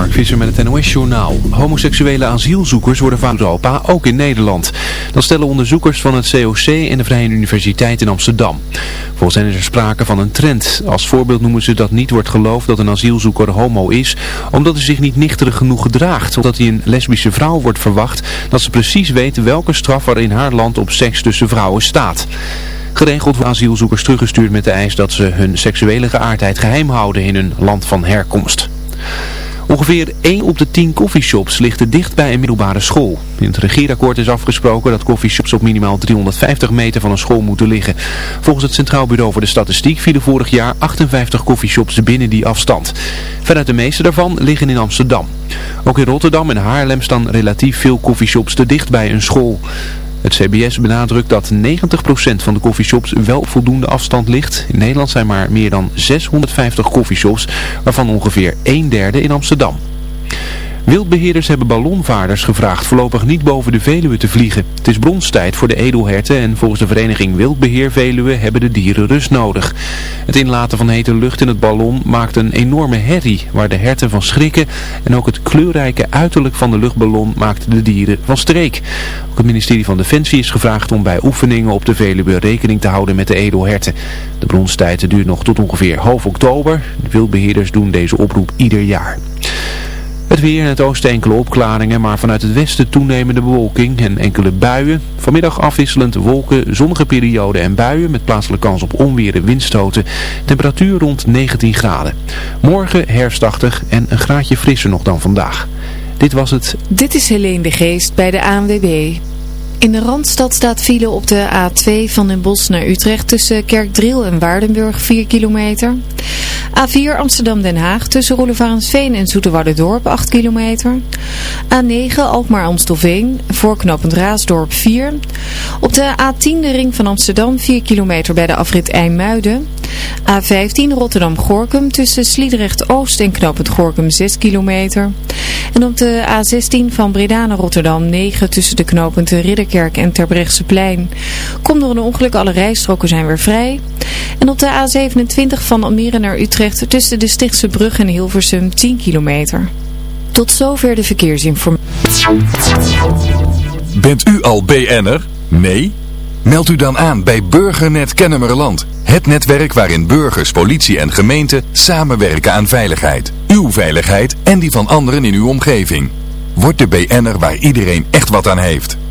Mark Visser met het NOS-journaal. Homoseksuele asielzoekers worden van Europa, ook in Nederland. Dat stellen onderzoekers van het COC en de Vrije Universiteit in Amsterdam. Volgens hen is er sprake van een trend. Als voorbeeld noemen ze dat niet wordt geloofd dat een asielzoeker homo is, omdat hij zich niet nichterig genoeg gedraagt. Omdat hij een lesbische vrouw wordt verwacht dat ze precies weet welke straf er in haar land op seks tussen vrouwen staat. Geregeld worden asielzoekers teruggestuurd met de eis dat ze hun seksuele geaardheid geheim houden in hun land van herkomst. Ongeveer 1 op de 10 koffieshops ligt dicht bij een middelbare school. In het regeerakkoord is afgesproken dat koffieshops op minimaal 350 meter van een school moeten liggen. Volgens het Centraal Bureau voor de Statistiek vielen vorig jaar 58 koffieshops binnen die afstand. Veruit de meeste daarvan liggen in Amsterdam. Ook in Rotterdam en Haarlem staan relatief veel koffieshops te dicht bij een school. Het CBS benadrukt dat 90% van de koffieshops wel voldoende afstand ligt. In Nederland zijn maar meer dan 650 koffieshops, waarvan ongeveer een derde in Amsterdam. Wildbeheerders hebben ballonvaarders gevraagd voorlopig niet boven de Veluwe te vliegen. Het is bronstijd voor de edelherten en volgens de vereniging Wildbeheer Veluwe hebben de dieren rust nodig. Het inlaten van hete lucht in het ballon maakt een enorme herrie waar de herten van schrikken en ook het kleurrijke uiterlijk van de luchtballon maakt de dieren van streek. Ook het ministerie van Defensie is gevraagd om bij oefeningen op de Veluwe rekening te houden met de edelherten. De bronstijd duurt nog tot ongeveer half oktober. De wildbeheerders doen deze oproep ieder jaar. Het weer in het oosten enkele opklaringen, maar vanuit het westen toenemende bewolking en enkele buien. Vanmiddag afwisselend wolken, zonnige perioden en buien met plaatselijke kans op onweer en windstoten. Temperatuur rond 19 graden. Morgen herfstachtig en een graadje frisser nog dan vandaag. Dit was het. Dit is Helene de Geest bij de ANWB. In de Randstad staat file op de A2 van Den Bosch naar Utrecht tussen Kerkdriel en Waardenburg 4 kilometer. A4 Amsterdam-Den Haag tussen Roelevarensveen en Dorp 8 kilometer. A9 Alkmaar-Amstelveen voor knooppunt Raasdorp 4. Op de A10 de ring van Amsterdam 4 kilometer bij de afrit IJmuiden. A15 Rotterdam-Gorkum tussen Sliedrecht-Oost en knooppunt Gorkum 6 kilometer. En op de A16 van Breda naar Rotterdam 9 tussen de knooppunten Ridderkerk en Terbrechtseplein. Komt door een ongeluk, alle rijstroken zijn weer vrij. En op de A27 van Almere naar Utrecht tussen de Stichtse Brug en Hilversum 10 kilometer. Tot zover de verkeersinformatie. Bent u al BN'er? Nee? Meld u dan aan bij Burgernet Kennemerland. Het netwerk waarin burgers, politie en gemeente samenwerken aan veiligheid. Uw veiligheid en die van anderen in uw omgeving. Word de BN'er waar iedereen echt wat aan heeft.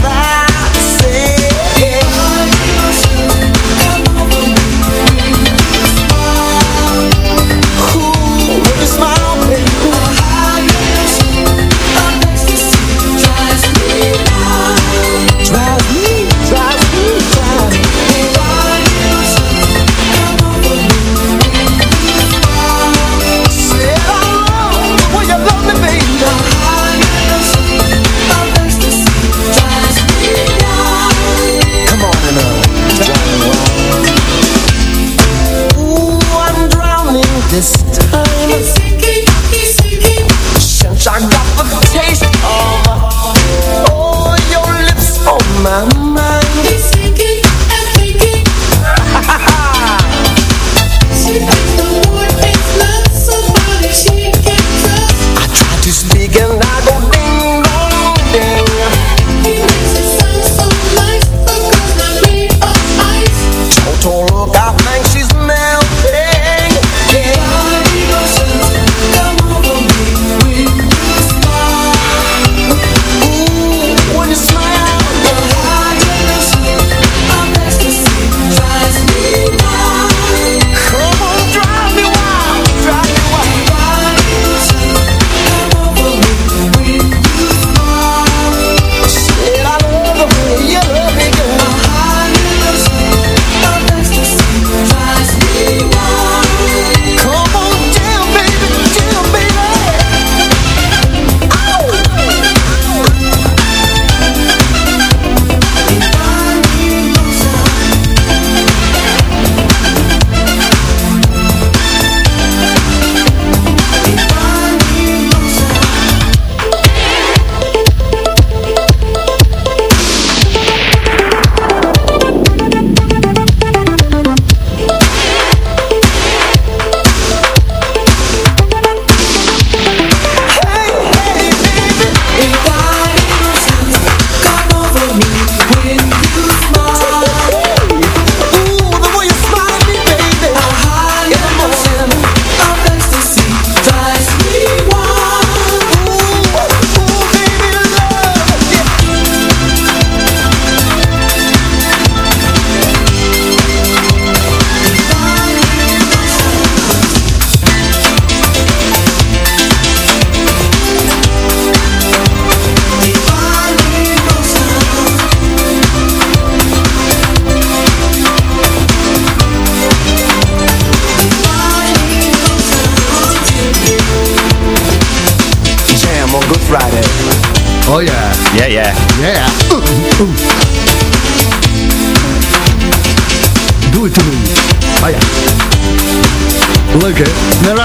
fly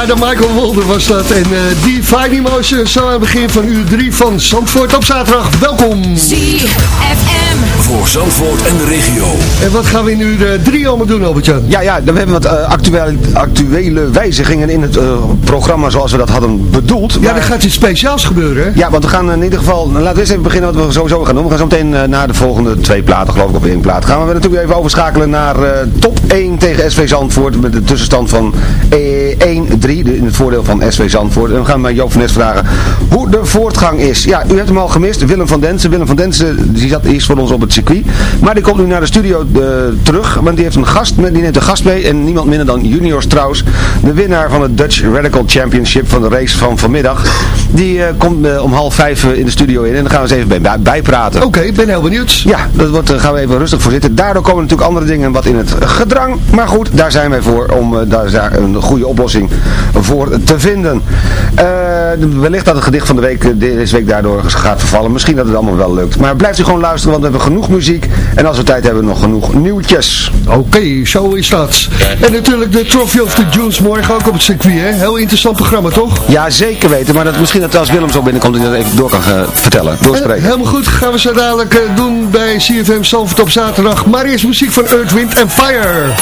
Narada Michael Wolder was dat. En eh die Fine Emotion zo aan het begin van uur 3 van Zandvoort op zaterdag. Welkom! ZFM. Voor Zandvoort en de regio. En wat gaan we in uur 3 allemaal doen, Albert-Jan? Ja, ja, we hebben wat eh, actuele, actuele wijzigingen in het eh, programma zoals we dat hadden bedoeld. Ja, Maar- er gaat iets speciaals gebeuren hè? Ja, want we gaan in ieder geval, nou, laten we eens even beginnen wat we sowieso gaan doen. We gaan zo meteen eh, naar de volgende twee platen, geloof ik, of één plaat. Gaan we natuurlijk even overschakelen naar eh, top 1 tegen SV Zandvoort. Met de tussenstand van eh, 1-3 in het voordeel van SV Zandvoort. En we gaan bij Joop van Nes vragen hoe de voortgang is. Ja, u hebt hem al gemist, Willem van Densen. Willem van Densen, die zat eerst voor ons op het circuit. Maar die komt nu naar de studio eh, terug, want die heeft een gast, met- die neemt een gast mee. En niemand minder dan Junior Strauss, de winnaar van het Dutch Radical Championship van de race van vanmiddag. Die eh, komt eh, om half vijf eh, in de studio in en dan gaan we eens even bij, bijpraten. Oké, ik ben heel benieuwd. Ja, dat wordt, gaan we even rustig voor zitten. Daardoor komen natuurlijk andere dingen wat in het gedrang. Maar goed, daar zijn wij voor om daar, daar een goede oplossing voor te vinden. Wellicht dat het gedicht van de week deze week daardoor gaat vervallen. Misschien dat het allemaal wel lukt. Maar blijft u gewoon luisteren, want we hebben genoeg muziek. En als we tijd hebben, nog genoeg nieuwtjes. Oké, zo is dat. En natuurlijk de Trophy of the Junes morgen ook op het circuit, hè? Heel interessant programma, toch? Ja, zeker weten. Maar dat, misschien dat als Willem zo binnenkomt, dat even door kan eh, vertellen, Eh, doorspreken. Helemaal goed, gaan we zo dadelijk eh, doen bij CFM Zalvert op zaterdag. Maar muziek van Earth, Wind Fire.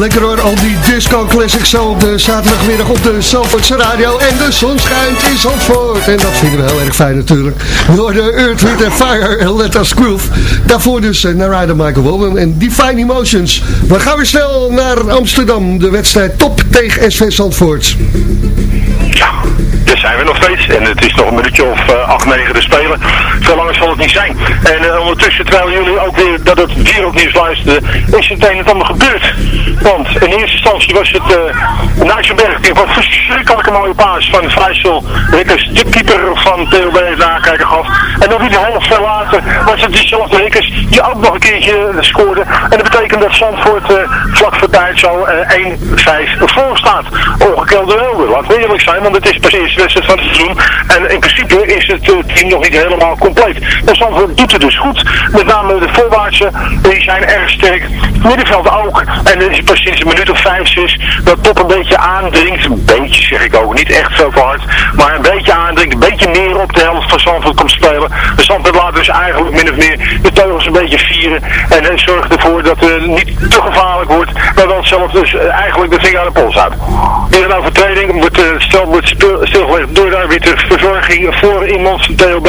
Lekker hoor, al die disco classics zo de zaterdagmiddag op de Zandvoortse radio. En de zon schijnt in Zandvoort. En dat vinden we heel erg fijn natuurlijk. Door de Earth, Wind Fire en Let. Daarvoor dus uh, naar Rider Michael Walden en Define Emotions. We gaan weer snel naar Amsterdam. De wedstrijd top tegen SV Zandvoort. Ja, daar zijn we nog steeds. En het is nog een minuutje of uh, 8, 9 te spelen. Veel langer zal het niet zijn. En uh, ondertussen, terwijl jullie ook weer dat het wereldnieuws luisteren, is het een en ander gebeurd. Want in eerste instantie was het uh, Nijsselberg die een verschrikkelijke mooie paas van Vrijsel Rikkers, de keeper van TLB nakijken gaf. En dan weer half veel later was het diezelfde Rikkers die ook nog een keertje scoorde. En dat betekent dat Zandvoort uh, vlak voor tijd zo uh, 1-5 voor staat. Ongekelde wel, we eerlijk zijn, want het is pas de wedstrijd van het seizoen. En in principe is het team nog niet helemaal compleet. En Zandvoort doet het dus goed. Met name de voorwaartse, die zijn erg sterk. Middenveld ook. En het is pas sinds een minuut of vijf, dat Top een beetje aandringt. Een beetje zeg ik ook, niet echt zo hard. Maar een beetje aandringt, een beetje meer op de helft van Zandvoort komt spelen. De Zandvoort laat dus eigenlijk min of meer de teugels een beetje vieren. En, en zorgt ervoor dat het niet te gevaarlijk wordt. Maar wel zelf dus eigenlijk de vinger aan de pols houdt. Weer een overtreding wordt, uh, stel, wordt stilgelegd door de verzorging voor iemand van TLB.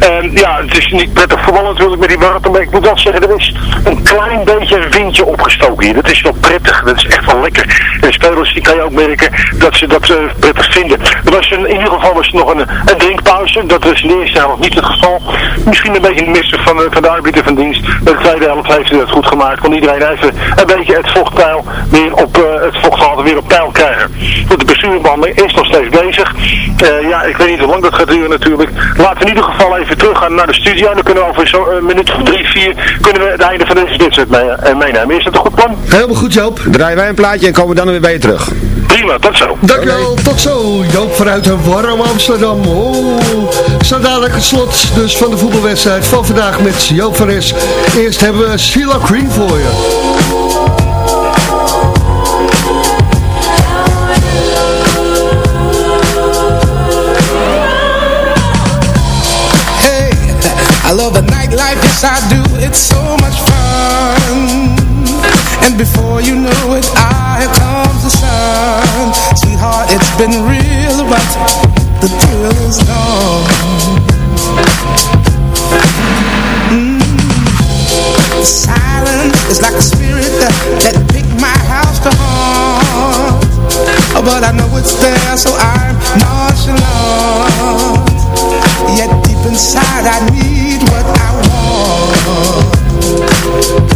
En ja, het is niet prettig voetbal natuurlijk met die marathon. Maar ik moet wel zeggen, er is een klein beetje een windje opgestoken hier. Dat is wel prettig. Dat is echt wel lekker. En de spelers die kan je ook merken dat ze dat uh, prettig vinden. Er was een, in ieder geval was er nog een, een drinkpauze. Dat was in de eerste helft niet het geval. Misschien een beetje een missen van, van de arbiter van dienst. De tweede helft heeft hij dat goed gemaakt. Kon iedereen even een beetje het vochtpeil weer op uh, het vochtgehalte weer op peil krijgen. Goed, de bestuurbehandeling is nog steeds bezig. Uh, ja, ik weet niet hoe lang dat gaat duren natuurlijk. Laten we in ieder geval even teruggaan naar de studio. Dan kunnen we over zo'n uh, minuut of drie, vier kunnen we het einde van deze wedstrijd mee, uh, meenemen. Is dat een goed plan? Helemaal goed Joop. Draaien wij een plaatje en komen we dan weer bij je terug. Prima, tot zo. Dankjewel, okay. tot zo. Joop vanuit een warm Amsterdam. Oh, zo dadelijk het slot dus van de voetbalwedstrijd van vandaag met Joop van Es. Eerst hebben we Sheila Green voor je. I love the nightlife, yes I do, it's so much fun And before you know it, ah, it's been real, but the thrill is gone. Mm. The silence is like a spirit that, that picked my house to haunt. Oh, But I know it's there, so I'm nonchalant. Yet deep inside I need what I want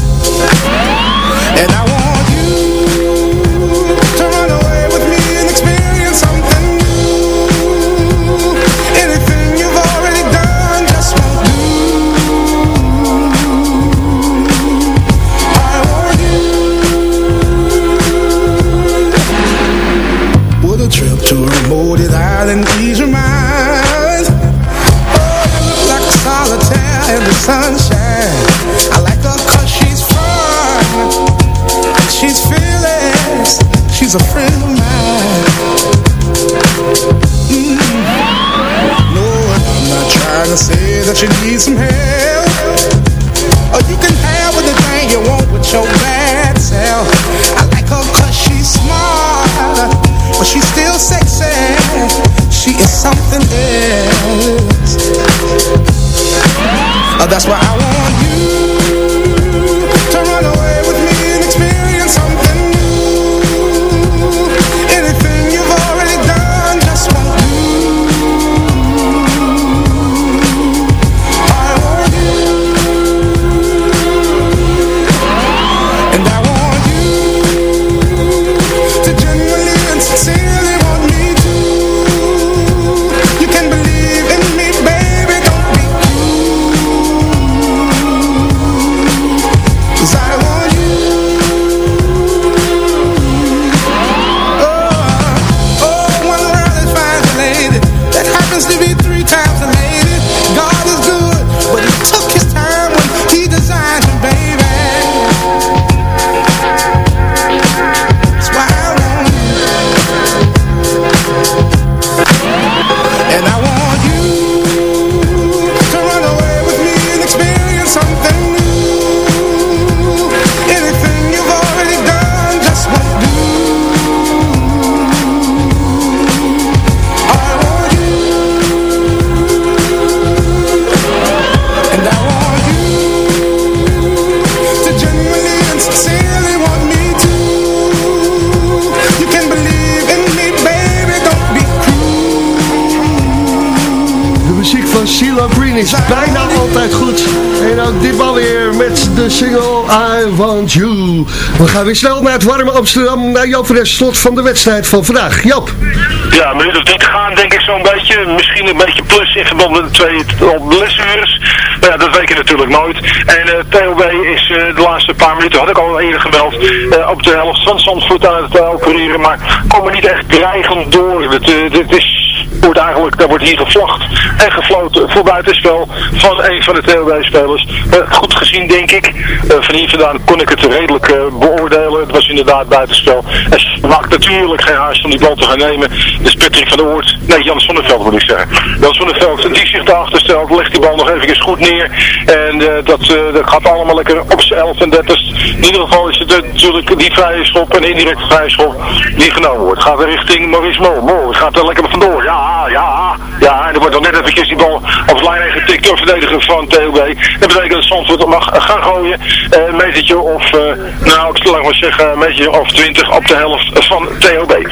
single I Want You. We gaan weer snel naar het warme Amsterdam, naar Joop van slot van de wedstrijd van vandaag. Joop. Ja, een minuut of drie te gaan denk ik zo'n beetje. Misschien een beetje plus in verband met de twee blessures. Maar ja, dat weet je natuurlijk nooit. En uh, TLB is uh, de laatste paar minuten, had ik al eerder gemeld, uh, op de helft van Zandvoort aan het opereren. Maar komen niet echt dreigend door. Het, is wordt eigenlijk, daar wordt hier gevlacht en gefloten voor buitenspel van een van de TLB-spelers. goed gezien denk ik. van hier vandaan kon ik het redelijk beoordelen. Het was inderdaad buitenspel. En ze maakt natuurlijk geen haast om die bal te gaan nemen. Dus Patrick van der Oort, nee Jan Sonneveld moet ik zeggen. Jan Sonneveld, die zich daarachter stelt, legt die bal nog even goed neer. En dat, dat gaat allemaal lekker op z'n 11 en 30. In ieder geval is het natuurlijk die vrije schop, een indirecte vrije schop, die genomen wordt. Gaat er richting Maurice Mol. Mol gaat er lekker vandoor. Ja, ja, ja. En er wordt dan net eventjes die bal op de lijn getikt door verdediger van TOB. Dat betekent dat Zandvoort mag gaan gooien. Uh, een metertje of, nou ik lang maar zeggen, een metertje of 20 op de helft van TOB.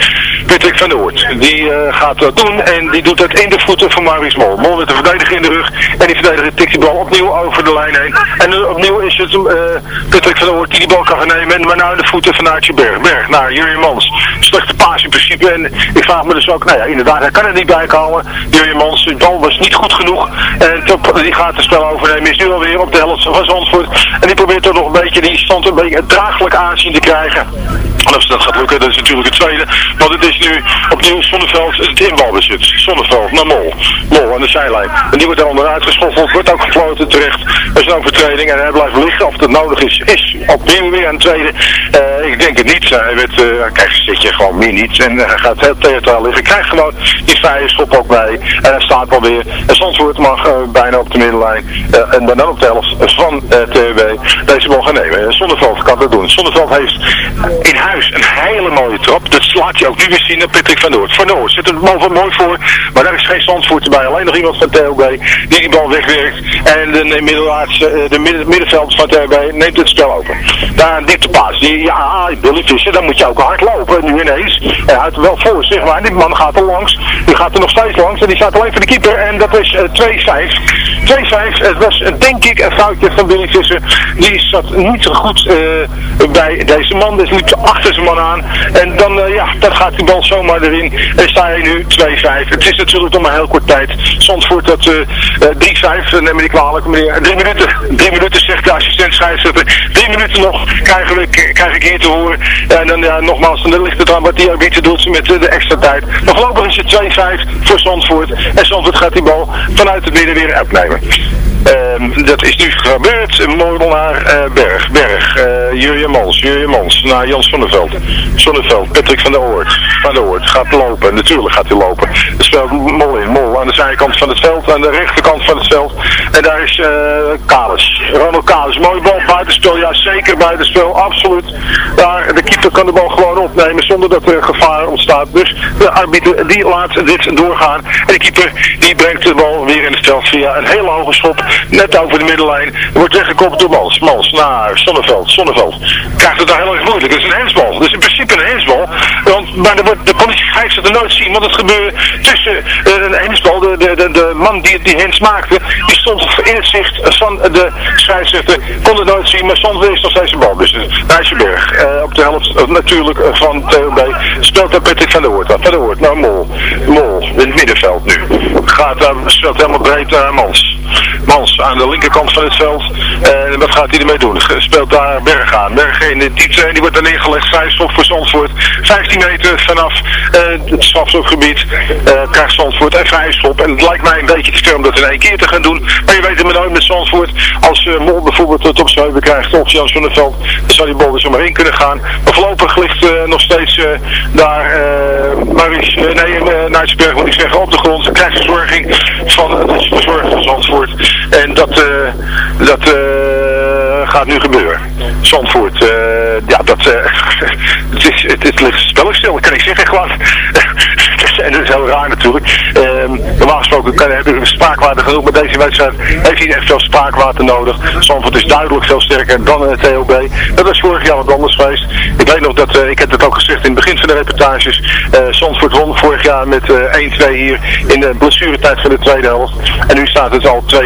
Patrick van der Oort, die gaat dat doen en die doet het in de voeten van Maurice Mol. Mol met de verdediger in de rug en die verdediger tikt die bal opnieuw over de lijn heen. En opnieuw is het uh, Patrick van der Oort die die bal kan gaan nemen. Maar naar de voeten van Aartje Berg. Berg naar Jurjen Mans. Slechte paas in principe. En ik vraag me dus ook, nou ja, inderdaad, hij kan er niet bij komen. Jurjen Mans, de bal was niet goed genoeg. En die gaat het spel overnemen. Is nu alweer op de helft van Zandvoort. En die probeert toch nog een beetje die stand een beetje draaglijk aanzien te krijgen. En als dat gaat lukken, dat is natuurlijk het tweede. Want het is nu opnieuw Zonneveld het inbalbezit. Zonneveld naar Mol. Mol aan de zijlijn. En die wordt er onderuit geschoffeld. Wordt ook gefloten terecht. Er is een overtreding en hij blijft liggen. Of dat nodig is, is opnieuw weer een tweede. Uh, ik denk het niet. Hij werd, zit je gewoon meer niet. En hij gaat heel theatraal liggen. Krijgt gewoon die vrije schop ook bij. En hij staat wel weer. En Zandvoort mag bijna op de middenlijn. en dan op de helft van TWB deze bal gaan. Zonneveld kan dat doen. Zonneveld heeft in huis een hele mooie trap. Dat laat je ook nu weer zien naar Patrick van Noord. Van Noord zit er mooi voor. Maar daar is geen Zandvoort erbij. Alleen nog iemand van TLB die die bal wegwerkt. En de, de, de middenveld van TLB neemt het spel over. Daar een dieptepaas. Die, ja, Billy Visser, dan moet je ook hard lopen. Nu ineens. Hij houdt er wel voor, zeg maar. Die man gaat er langs. Die gaat er nog steeds langs. En die staat alleen voor de keeper. En dat is uh, 2-5. 2-5. Het was denk ik een foutje van Billy Visser. Die zat niet zo goed uh, bij deze man. Dus liep achter zijn man aan. En dan, uh, ja, dan gaat die bal zomaar erin. En sta je nu 2-5. Het is natuurlijk nog maar heel kort tijd. Zandvoort dat uh, 3-5. Neem me niet kwalijk meneer. Drie minuten. Drie minuten zegt de assistent scheidsrechter. Drie minuten nog krijgen we, krijg ik hier te horen. En dan ja, nogmaals, dan ligt het aan wat die arbiter doet met de extra tijd. Maar voorlopig is het 2-5 voor Zandvoort. En Zandvoort gaat die bal vanuit het midden weer uitnemen. Um, dat is nu gebeurd. Molenaar uh, Berg. Berg. Uh, Jurjen Mans. Jurjen Mans. Naar Jans van der Veld. Zonneveld. Patrick van der Oort. Van der Oort. Gaat lopen. Natuurlijk gaat hij lopen. Er speelt Mol in. Mol aan de zijkant van het veld. Aan de rechterkant van het veld. En daar is uh, Kalis. Ronald Kalis. Mooie bal. Buitenspel. Ja, zeker buitenspel. Absoluut. Daar, de keeper kan de bal gewoon opnemen zonder dat er gevaar ontstaat. Dus de arbiter die laat dit doorgaan. En de keeper die brengt de bal weer in het veld via een hele hoge schop net over de middenlijn. Wordt weggekopt door Mals. Mals naar Zonneveld. Zonneveld krijgt het daar heel erg moeilijk. Dat is een hensbal. Dat is in principe een hensbal. Maar de, politie gaat het er nooit zien. Want het gebeurde tussen uh, hensbal. De, de, de, de, man die die hens maakte. Die stond in het zicht van de scheidsrechter. Kon het nooit zien. Maar stond er nog steeds een bal. Dus Nijsjeberg. Uh, op de helft natuurlijk van TOB. Speelt daar Patrick van der Hoort aan. Van der Hoort naar Mol. Mol in het middenveld nu. Gaat daar, speelt helemaal breed naar Mans. Mans aan de linkerkant van het veld. En wat gaat hij ermee doen? Speelt daar Berg aan. Berg in de die wordt dan neergelegd. Vrijstop voor Zandvoort. 15 meter vanaf uh, het strafstofgebied uh, krijgt Zandvoort en vrijstop. En het lijkt mij een beetje te ver om dat in één keer te gaan doen. Maar je weet het maar nooit met Zandvoort. Als Mol bijvoorbeeld het op scheuven krijgt of Jans van der Veld, dan zou die bal er zomaar in kunnen gaan. Maar voorlopig ligt nog steeds daar Maurice, nee, Nijtsberg moet ik zeggen, op de grond. Krijgt verzorging van de verzorging van Zandvoort. En dat, dat gaat nu gebeuren. Zandvoort, ja, dat, het, is, het, het ligt spellig stil, kan ik zeggen, gewoon. En dat is heel raar natuurlijk. Um, normaal gesproken kan, hebben we spraakwater genoeg. Maar deze wedstrijd heeft niet echt veel spraakwater nodig. Zandvoort is duidelijk veel sterker dan het TOB. Dat was vorig jaar wat anders geweest. Ik weet nog dat, ik heb het ook gezegd in het begin van de reportages. Zandvoort won vorig jaar met 1-2 hier in de blessuretijd van de tweede helft. En nu staat het al 2-5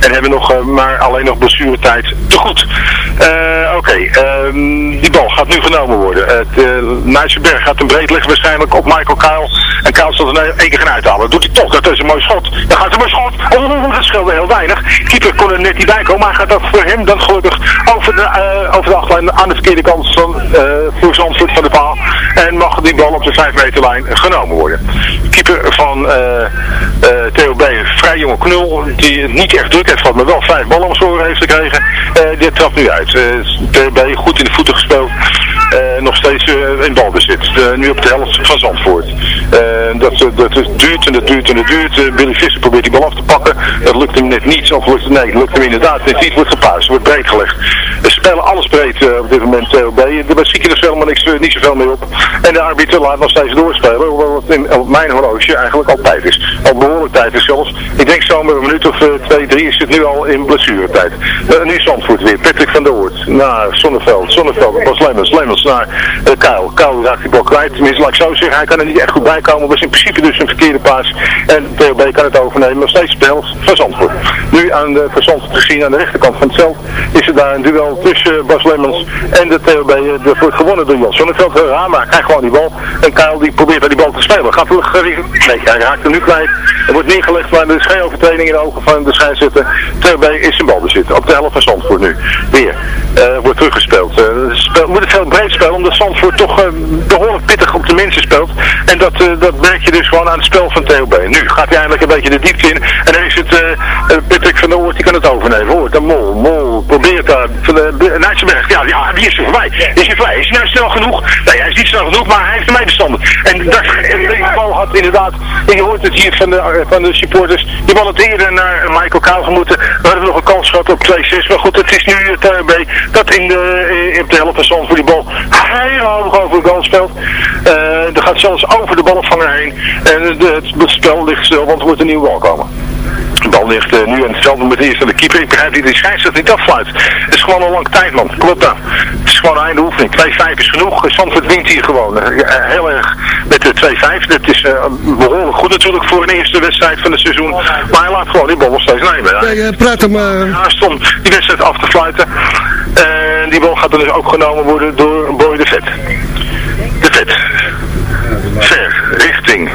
en hebben nog maar alleen nog blessuretijd te goed. Oké, ehm, die bal gaat nu genomen worden. Uh, gaat een breed liggen waarschijnlijk op Michael Kyle. En zal er één keer gaan uithalen. Doet hij toch, dat is een mooi schot. Dan gaat er een schot. Oh, dat scheelde heel weinig. Keeper kon er net niet bij komen, maar gaat dat voor hem dan gelukkig over de, uh, over de achtlijn aan de verkeerde kant van uh, voor Zandvoort van de paal. En mag die bal op de 5 meterlijn genomen worden. Keeper van uh, TOB, vrij jonge knul, die niet echt druk heeft gehad, maar wel vijf ballen om zijn heeft gekregen. die trapt nu uit. TOB goed in de voeten gespeeld. nog steeds in balbezit. nu op de helft van Zandvoort. Dat, dat duurt en dat duurt en dat duurt. Billy Visser probeert die bal af te pakken. Dat lukt hem net niet. Of lukt, nee, dat lukt hem inderdaad net niet. Wordt gepaard. Wordt breed gelegd. We spelen alles breed op dit moment TOB. Er zie er helemaal niks, niet zoveel meer op. En de arbiter laat nog steeds doorspelen. Hoewel het in, op mijn horloge eigenlijk al tijd is. Al behoorlijk tijd is zelfs. Ik denk zo met een minuut of uh, twee, drie is het nu al in blessuretijd. Uh, nu Zandvoort weer. Patrick van der Hoort. Naar Zonneveld. Zonneveld. Bas Lemmers. Lemmers naar uh, Kuil. Kuil raakt die bal kwijt. Tenminste, laat ik zo zeggen. Hij kan er niet echt goed bij komen. Was in principe dus een verkeerde paas. En TLB kan het overnemen. Nog steeds spel van Zandvoort. Nu aan de, van Zandvoort gezien aan de rechterkant van het veld is er daar een duel tussen Bas Lemmers en de TLB. Dat wordt gewonnen door Jan Zonneveld. Rama krijgt gewoon die bal. En Kuil die probeert bij die bal te spelen. Gaat er, nee, hij raakt er nu kwijt. Er wordt neergelegd, maar er is geen overtreding in de ogen van de scheidsrechter. TLB is zijn bal bezit. Op de helft van Zandvoort nu. Weer. Uh, wordt teruggespeeld. Veel breed omdat Zandvoort toch uh, behoorlijk pittig op de mensen speelt. En dat, dat merk je dus gewoon aan het spel van TLB. Nu gaat hij eindelijk een beetje de diepte in. En dan is het Patrick van der Oort, die kan het overnemen. Hoort, een mol, mol, probeert daar. Nijtsenberg, ja, ja, die is er voorbij. Is hij vrij? Is hij nou snel genoeg? Nee, hij is niet snel genoeg, maar hij heeft de medestander. En dat, deze bal had inderdaad, en je hoort het hier van de, van de supporters, die bal het eerder naar Michael Kaal gemoeten. We hadden nog een kans gehad op 2-6, maar goed, het is nu het TLB dat in de, in de helft van Zand voor die bal heel hoog over de goal speelt. Uh, er gaat zelfs over de balopvanger heen. En het, het spel ligt stil, want er moet een nieuwe bal komen. De bal ligt uh, nu aan hetzelfde met eerst aan de keeper. Ik begrijp niet, die scheidsrechter niet afsluit. Het is gewoon een lang tijd, man. Klopt dat. Het is gewoon een einde oefening. 2-5 is genoeg. Zandvoort wint hier gewoon. Uh, heel erg met de 2-5. Dat is uh, behoorlijk goed natuurlijk voor een eerste wedstrijd van het seizoen. Maar hij laat gewoon die bal nog steeds nemen. Ja, praat hem... Ja, stond die wedstrijd af te fluiten. En die bal gaat er dus ook genomen worden door Boy de Vet. De Vet. Ver, richting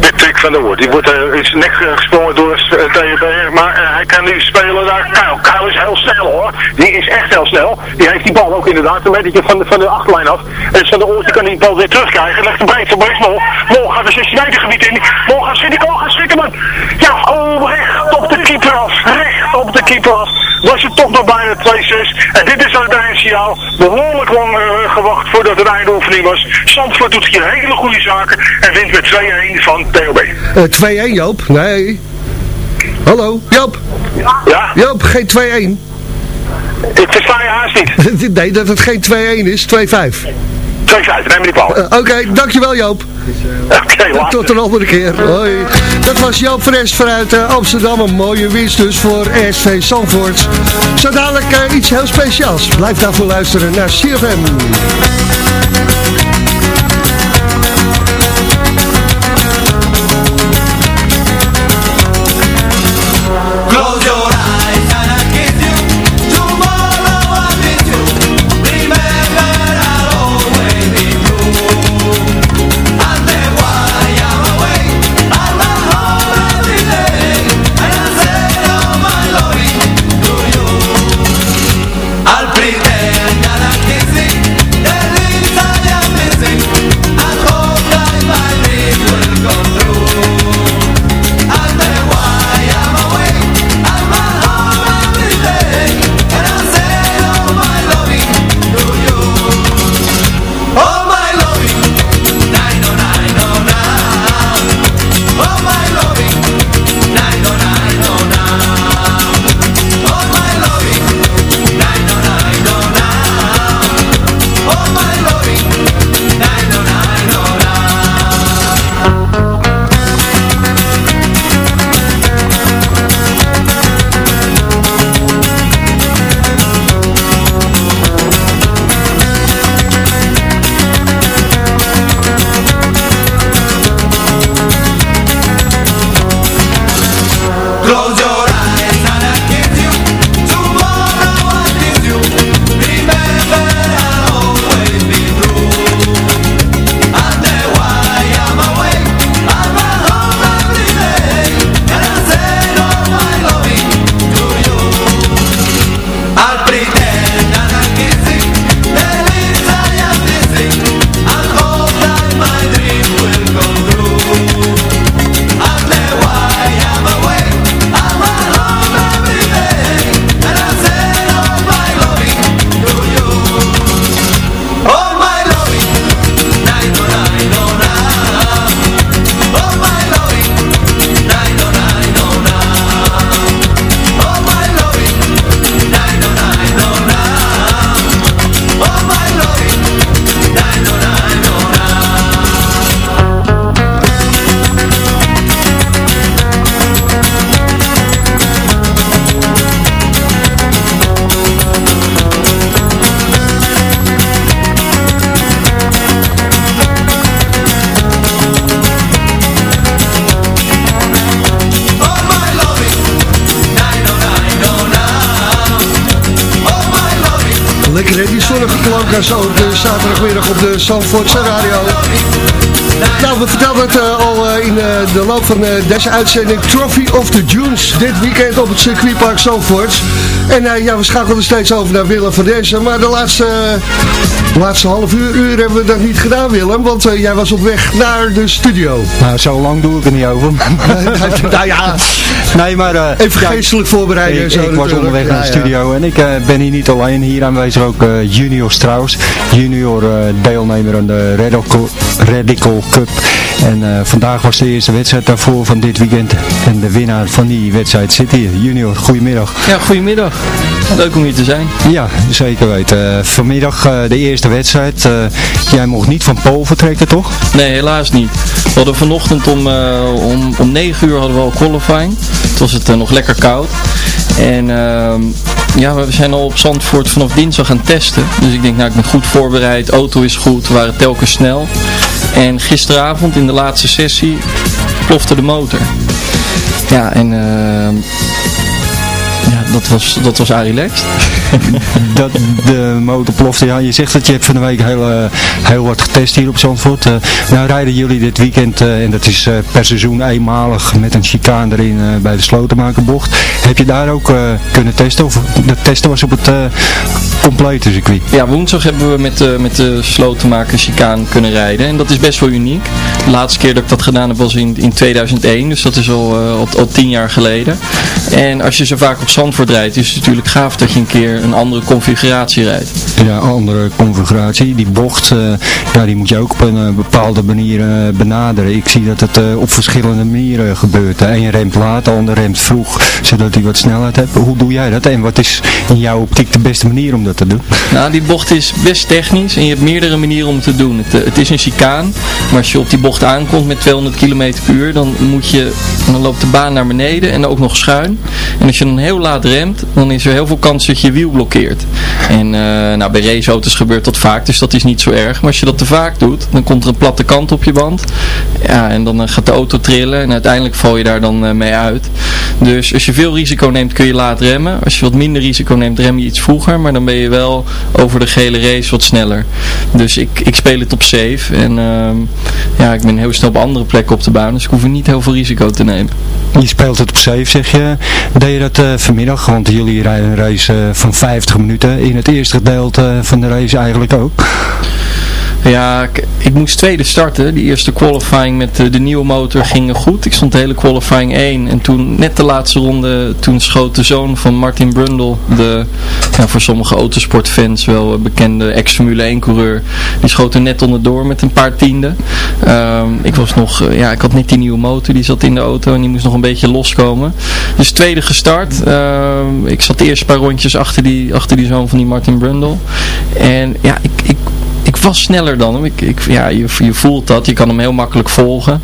Patrick van der Woord. Die wordt uh, is nek gesprongen door uh, TFR, maar uh, hij kan nu spelen daar. Kyle. Kyle is heel snel hoor. Die is echt heel snel. Die heeft die bal ook inderdaad een beetje van de, van de achterlijn af. En van de die kan die bal weer terugkrijgen. Legt de breed voor Boris Mol. Mol gaat de 16 meter gebied in. Mol gaat schieten. Mol gaat schieten man. Ja, oh recht op de keeper af. Recht op de keeper af. Was het toch nog bijna 2-6. En dit is dan een signaal. Behoorlijk lang gewacht voordat het eindoefening was. Zandvoort doet hier hele goede zaken. En wint met 2-1 van TOB. Uh, 2-1 Joop? Nee. Hallo, Joop? Ja? Joop, geen 2-1. Ik versta je haast niet. nee, dat het geen 2-1 is, 2-5. 2-5, neem me niet. Uh, Oké, okay, dankjewel Joop. Oké, okay, Tot een andere keer. Hoi. Dat was Joop Fres vanuit uh, Amsterdam. Een mooie winst dus voor SV Zandvoort. Zo dadelijk uh, iets heel speciaals. Blijf daarvoor luisteren naar CFM. Zo de zaterdagmiddag op de Zandvoortse radio. Nou, we vertelden het uh, al uh, in uh, de loop van deze uitzending Trophy of the Dunes. Dit weekend op het circuitpark Zandvoort. En ja, we schakelden steeds over naar Willem van Dessen. Maar de laatste, laatste half uur, uur hebben we dat niet gedaan, Willem. Want jij was op weg naar de studio. Nou, zo lang doe ik er niet over. nou ja, nee, maar, even geestelijk voorbereiden. Ik, zo ik was onderweg naar de studio en ik ben hier niet alleen. Hier aanwezig ook Junior Strauss. Junior deelnemer aan de Radical, Radical Cup. En uh, vandaag was de eerste wedstrijd daarvoor van dit weekend. En de winnaar van die wedstrijd zit hier. Junior, goedemiddag. Ja, goedemiddag. Leuk om hier te zijn. Ja, zeker weten. Uh, vanmiddag uh, de eerste wedstrijd. jij mocht niet van Pool vertrekken, toch? Nee, helaas niet. We hadden vanochtend om, om, om 9 uur hadden we al qualifying. Toen was het nog lekker koud. En ehm, ja, we zijn al op Zandvoort vanaf dinsdag gaan testen. Dus ik denk, nou ik ben goed voorbereid. Auto is goed. We waren telkens snel. En gisteravond in de laatste sessie plofte de motor. Ja, en uh, ja, dat was, dat was Arilex. dat de motor plofte, ja, je zegt dat je hebt van de week heel, uh, heel wat getest hier op Zandvoort. Uh, nou rijden jullie dit weekend, uh, en dat is per seizoen eenmalig met een chicane erin bij de Slotenmakerbocht. Heb je daar ook kunnen testen? Of de testen was op het complete circuit? Ja, woensdag hebben we met, de met de Slotenmaker chicane kunnen rijden. En dat is best wel uniek. De laatste keer dat ik dat gedaan heb was in, in 2001, dus dat is al, al, al tien jaar geleden. En als je zo vaak op Zandvoort rijdt, is het natuurlijk gaaf dat je een keer een andere configuratie rijdt. Ja, andere configuratie. Die bocht, uh, ja, die moet je ook op een uh, bepaalde manier uh, benaderen. Ik zie dat het op verschillende manieren gebeurt. De een remt laat, de ander remt vroeg, zodat hij wat snelheid heeft. Hoe doe jij dat? En wat is in jouw optiek de beste manier om dat te doen? Nou, die bocht is best technisch en je hebt meerdere manieren om het te doen. Het, het is een chicaan, maar als je op die bocht aankomt met 200 km per uur, dan moet je, dan loopt de baan naar beneden en ook nog schuin. En als je dan heel laat remt, dan is er heel veel kans dat je wiel blokkeert. En uh, nou, bij raceauto's gebeurt dat vaak, dus dat is niet zo erg. Maar als je dat te vaak doet, dan komt er een platte kant op je band. Ja, en dan uh, gaat de auto trillen en uiteindelijk val je daar dan uh, mee uit. Dus als je veel risico neemt, kun je laat remmen. Als je wat minder risico neemt, rem je iets vroeger. Maar dan ben je wel over de gele race wat sneller. Dus ik, ik speel het op safe. En ehm, ja, ik ben heel snel op andere plekken op de baan. Dus ik hoef niet heel veel risico te nemen. Je speelt het op safe, zeg je. Deed je dat vanmiddag? Want jullie rijden een race van 50 minuten. In het eerste gedeelte van de race eigenlijk ook. Ja, ik, moest tweede starten. Die eerste qualifying met de, de, nieuwe motor ging goed. Ik stond de hele qualifying 1. En toen, net de laatste ronde, toen schoot de zoon van Martin Brundle, de voor sommige autosportfans wel bekende ex-Formule 1 coureur, die schoot er net onderdoor met een paar tienden. Um, ik was nog, ja, ik had net die nieuwe motor, die zat in de auto en die moest nog een beetje loskomen. Dus tweede gestart. Um, ik zat eerst een paar rondjes achter die, achter die zoon van die Martin Brundle. En ja, ik ik was sneller dan hem. Ik, ik, ja, je, je voelt dat, je kan hem heel makkelijk volgen.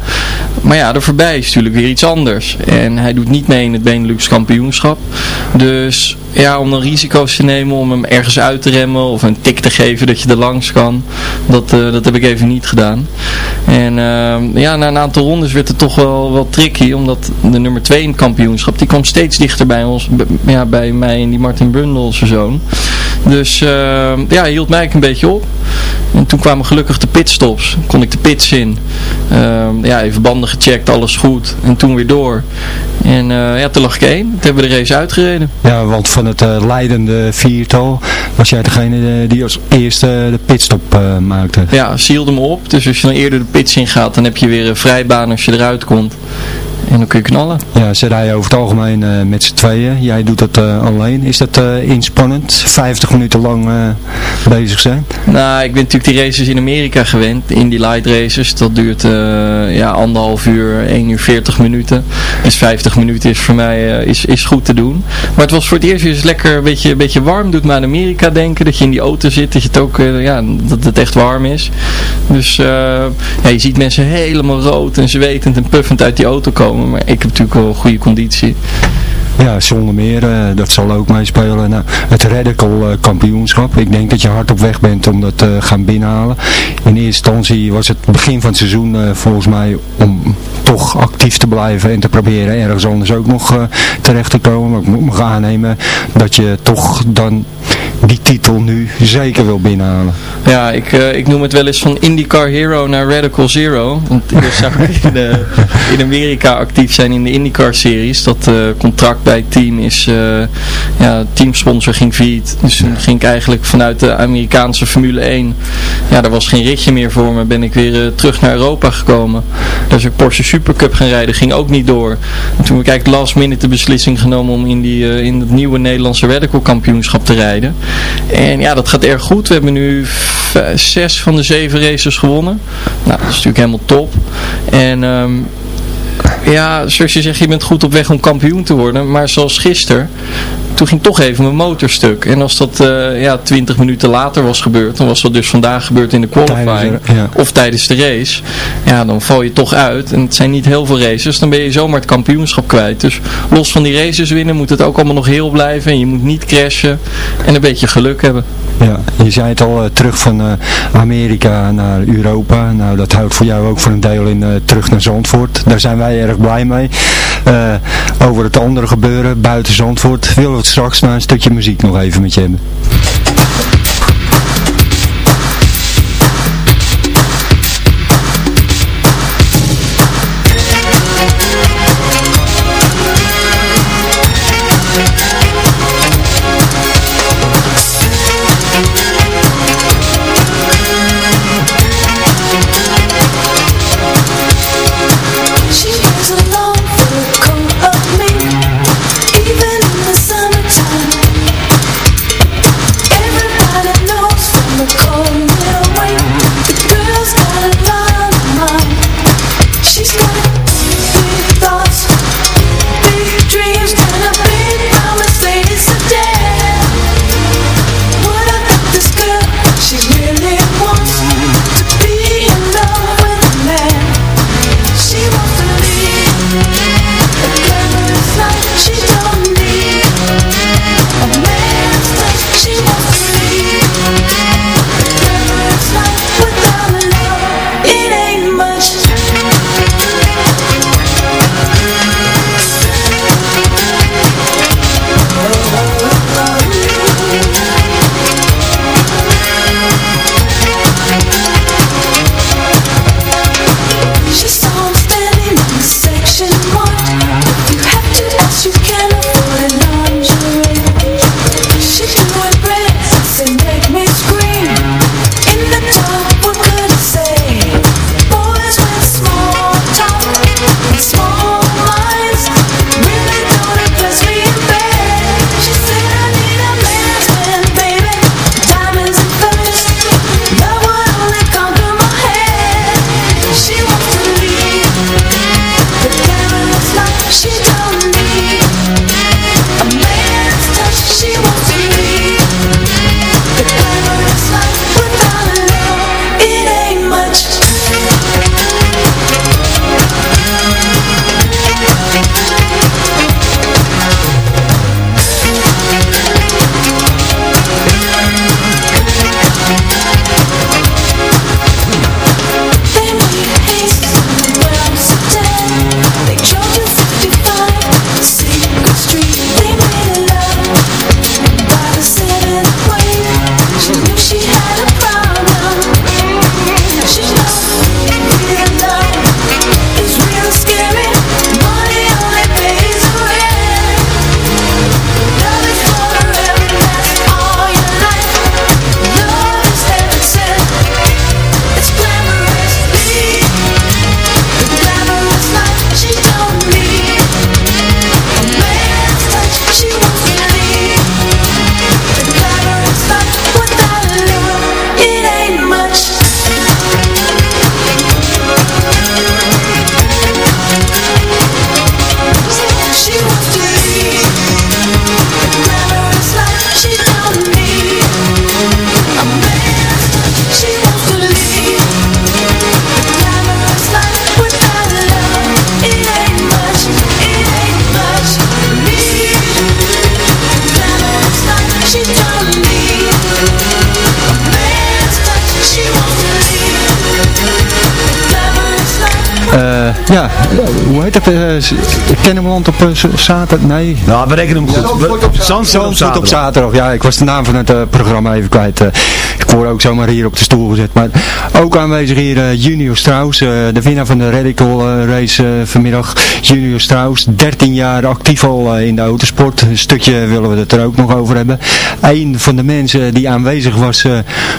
Maar ja, er voorbij is natuurlijk weer iets anders. En hij doet niet mee in het Benelux kampioenschap. Dus ja, om dan risico's te nemen om hem ergens uit te remmen of een tik te geven dat je er langs kan, dat, uh, dat heb ik even niet gedaan. En uh, ja, na een aantal rondes werd het toch wel, wel tricky, omdat de nummer 2 in het kampioenschap, die kwam steeds dichter bij ons, ja, bij mij en die Martin Brundle, zijn zoon. Dus uh, ja, hield mij een beetje op. En toen kwamen gelukkig de pitstops. Kon ik de pits in. Uh, ja, even banden gecheckt, alles goed. En toen weer door. En uh, ja, toen lag ik één. Toen hebben we de race uitgereden. Ja, want van het uh, leidende viertal was jij degene die als eerste de pitstop maakte. Ja, zielde me op. Dus als je dan eerder de pits in gaat, dan heb je weer een vrijbaan als je eruit komt. En dan kun je knallen. Ja, ze rijden over het algemeen uh, met z'n tweeën. Jij doet dat uh, alleen. Is dat uh, inspannend? 50 minuten lang bezig zijn? Nou, ik ben natuurlijk die races in Amerika gewend. In die light races. Dat duurt ja, anderhalf uur, 1 uur 40 minuten. Dus 50 minuten is voor mij is, is goed te doen. Maar het was voor het eerst eens lekker een beetje, een beetje warm. Doet me aan Amerika denken. Dat je in die auto zit. Dat, je het, ook, ja, dat het echt warm is. Dus ja, je ziet mensen helemaal rood en zwetend en puffend uit die auto komen. Maar ik heb natuurlijk wel goede conditie. Ja, zonder meer. Uh, dat zal ook meespelen. Nou, het Radical uh, kampioenschap. Ik denk dat je hard op weg bent om dat te uh, gaan binnenhalen. In eerste instantie was het begin van het seizoen volgens mij om toch actief te blijven en te proberen ergens anders ook nog terecht te komen. Maar ik moet me aannemen dat je toch dan die titel nu zeker wil binnenhalen. Ja, ik, ik noem het wel eens van IndyCar Hero naar Radical Zero. Want eerst ik in, in, Amerika actief zijn in de IndyCar series. Dat contract bij het team is, ja, teamsponsor ging failliet. Dus toen ging ik eigenlijk vanuit de Amerikaanse Formule 1. Ja, daar was geen ritje meer voor me. Ben ik weer terug naar Europa gekomen. Daar is ik Porsche Supercup gaan rijden. Ging ook niet door. En toen heb ik eigenlijk last minute de beslissing genomen om in, die, in het nieuwe Nederlandse Radical kampioenschap te rijden. En ja, dat gaat erg goed. We hebben nu zes van de zeven races gewonnen. Nou, dat is natuurlijk helemaal top. En um, ja, zoals je zegt, je bent goed op weg om kampioen te worden. Maar zoals gisteren, toen ging toch even mijn motor stuk. En als dat uh, ja, 20 minuten later was gebeurd, dan was dat dus vandaag gebeurd in de qualifying. Ja. Of tijdens de race. Ja, dan val je toch uit. En het zijn niet heel veel races. Dan ben je zomaar het kampioenschap kwijt. Dus los van die races winnen moet het ook allemaal nog heel blijven. En je moet niet crashen. En een beetje geluk hebben. Ja, je zei het al, uh, terug van uh, Amerika naar Europa. Nou, dat houdt voor jou ook voor een deel in terug naar Zandvoort. Daar zijn wij erg blij mee. over het andere gebeuren buiten Zandvoort willen we straks na een stukje muziek nog even met je hebben. Ja, eh, hoe heet dat? Uh, Kennemerland op uh, zaterdag? Nee. Nou, we rekenen hem goed. Zandvoort op, Zandvoort op zaterdag. Ja, ik was de naam van het uh, programma even kwijt. Ik word ook zomaar hier op de stoel gezet. Maar ook aanwezig hier Junior Strauss, de winnaar van de Radical Race vanmiddag. Junior Strauss, 13 jaar actief al in de autosport. Een stukje willen we het er ook nog over hebben. Een van de mensen die aanwezig was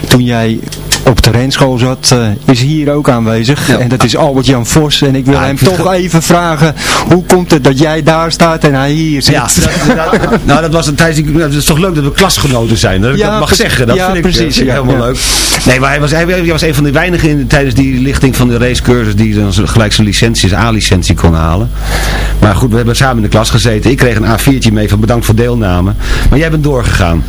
toen jij op de renschool zat, is hier ook aanwezig. En dat is Albert-Jan Vos. En ik wil hem toch even vragen, hoe komt het dat jij daar staat en hij hier zit? Ja, dat, nou dat was een tijdens, het is toch leuk dat we klasgenoten zijn, dat ik dat mag zeggen. Dat ja, vind precies, ik helemaal leuk. Nee, maar hij was, hij was een van de weinigen in, tijdens die lichting van de racecursus die dan gelijk zijn licentie, zijn A-licentie kon halen. Maar goed, we hebben samen in de klas gezeten. Ik kreeg een A4'tje mee van bedankt voor deelname. Maar jij bent doorgegaan.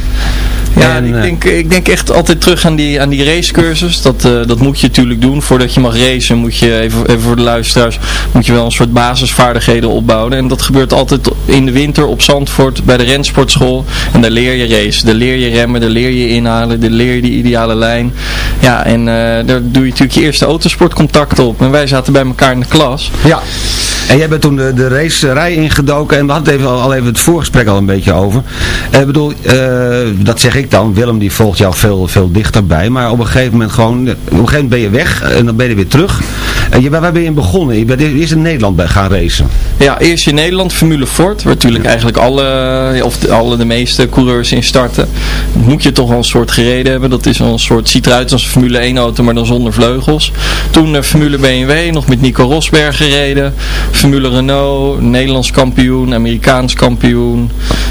Ja, en, ik, denk, ik denk echt altijd terug aan die, aan die racecursus. Dat, uh, dat moet je natuurlijk doen. Voordat je mag racen moet je, even, even voor de luisteraars, moet je wel een soort basisvaardigheden opbouwen. En dat gebeurt altijd in de winter op Zandvoort bij de rensportschool. En daar leer je racen. Daar leer je remmen, daar leer je inhalen, daar leer je die ideale lijn. Ja, en uh, daar doe je natuurlijk je eerste autosportcontact op. En wij zaten bij elkaar in de klas. Ja. En jij bent toen de, de racerij ingedoken en we hadden even, al even het voorgesprek al een beetje over. Ik uh, bedoel, dat zeg ik dan, Willem die volgt jou veel, veel dichterbij, maar op een gegeven moment gewoon, op een gegeven moment ben je weg en dan ben je weer terug. En je, waar ben je begonnen? Je bent eerst in Nederland bij gaan racen. Ja, eerst in Nederland, Formule Ford, waar natuurlijk eigenlijk alle, of de, alle de meeste coureurs in starten. Moet je toch wel een soort gereden hebben, dat is een soort, ziet eruit als een Formule 1 auto, maar dan zonder vleugels. Toen uh, Formule BMW, nog met Nico Rosberg gereden. Formule Renault, Nederlands kampioen, Amerikaans kampioen,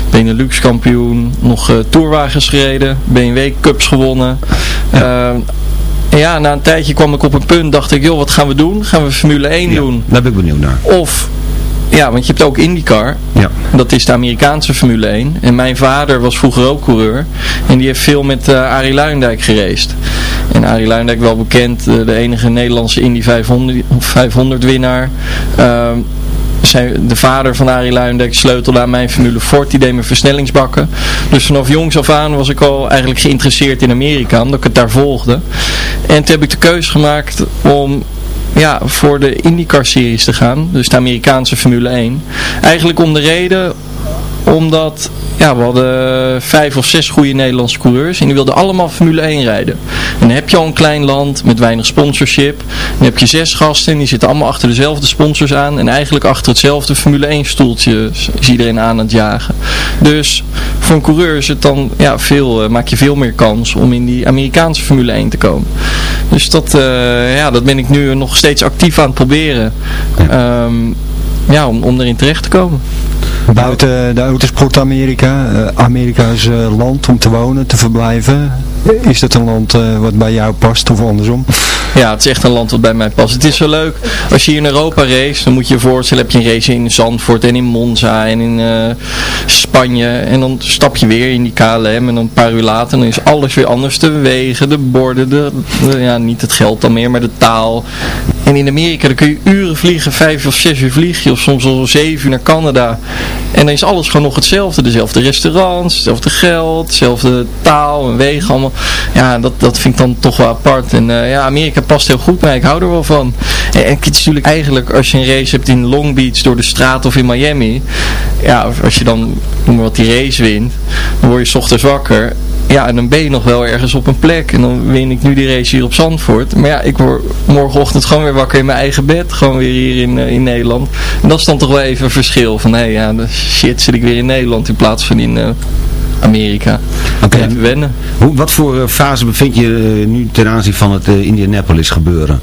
Benelux kampioen, nog uh, tourwagens gereden, BMW Cups gewonnen. Ja. Uh, ja, na een tijdje kwam ik op een punt, dacht ik, joh, wat gaan we doen? Gaan we Formule 1 ja, doen? Daar ben ik benieuwd naar. Of ja, want je hebt ook IndyCar. Ja. Dat is de Amerikaanse Formule 1. En mijn vader was vroeger ook coureur. En die heeft veel met uh, Arie Luindijk gereisd. En Arie Luindijk wel bekend, uh, de enige Nederlandse Indy 500, 500 winnaar. Zijn, de vader van Arie Luindijk sleutelde aan mijn Formule Ford, die deed me versnellingsbakken. Dus vanaf jongs af aan was ik al eigenlijk geïnteresseerd in Amerika, omdat ik het daar volgde. En toen heb ik de keuze gemaakt om ja, voor de IndyCar-series te gaan. Dus de Amerikaanse Formule 1. Eigenlijk om de reden omdat ja, we hadden vijf of zes goede Nederlandse coureurs en die wilden allemaal Formule 1 rijden. En dan heb je al een klein land met weinig sponsorship. Dan heb je zes gasten en die zitten allemaal achter dezelfde sponsors aan. En eigenlijk achter hetzelfde Formule 1 stoeltje is iedereen aan het jagen. Dus voor een coureur is het dan, ja, veel, uh, maak je veel meer kans om in die Amerikaanse Formule 1 te komen. Dus dat, uh, ja, dat ben ik nu nog steeds actief aan het proberen. Um, ja, om, om erin terecht te komen. Buiten de autosport Amerika, uh, Amerika is uh, land om te wonen, te verblijven. Is dat een land uh, wat bij jou past of andersom? Ja, het is echt een land wat bij mij past. Het is zo leuk, als je hier in Europa race, dan moet je je voorstellen, heb je een race in Zandvoort en in Monza en in Spanje. En dan stap je weer in die KLM en dan een paar uur later, dan is alles weer anders. De wegen, de borden, de, ja, niet het geld dan meer, maar de taal. En in Amerika kun je uren vliegen, vijf of zes uur vlieg je, of soms al zeven uur naar Canada. En dan is alles gewoon nog hetzelfde. Dezelfde restaurants, hetzelfde geld, dezelfde taal en wegen allemaal. Ja, dat, dat vind ik dan toch wel apart. En uh, ja, Amerika past heel goed bij. Ik hou er wel van. En, en het is natuurlijk eigenlijk, als je een race hebt in Long Beach door de straat of in Miami. Ja, als je dan, noem maar wat, die race wint. Dan word je ochtends wakker. Ja, en dan ben je nog wel ergens op een plek. En dan win ik nu die race hier op Zandvoort. Maar ja, ik word morgenochtend gewoon weer wakker in mijn eigen bed. Gewoon weer hier in, uh, in Nederland. En dat is dan toch wel even een verschil. Van hé, hey, ja, shit, zit ik weer in Nederland in plaats van in... Uh, Amerika. Oké. Okay. wennen. Hoe, wat voor uh, fase bevind je uh, nu ten aanzien van het uh, Indianapolis gebeuren?